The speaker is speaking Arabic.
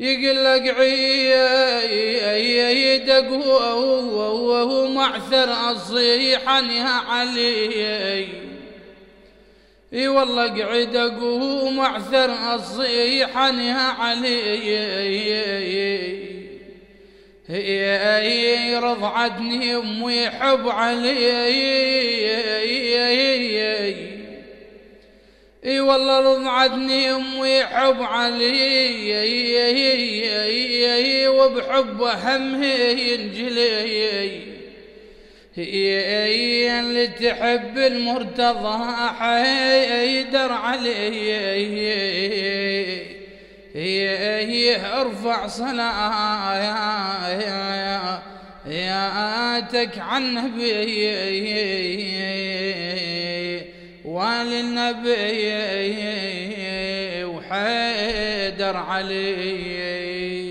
يقلق عيدك وهو معثر الصيحة يا علي اي والله قعدك ومعثر الصيحة يا علي رضعتني امي حب علي إي والله رضعتني أمي حب علي وبحب همه ينجلي. اللي تحب المرتضى حيدر علي. أرفع صلاتك عن النبي وللنبي وحيدر علي.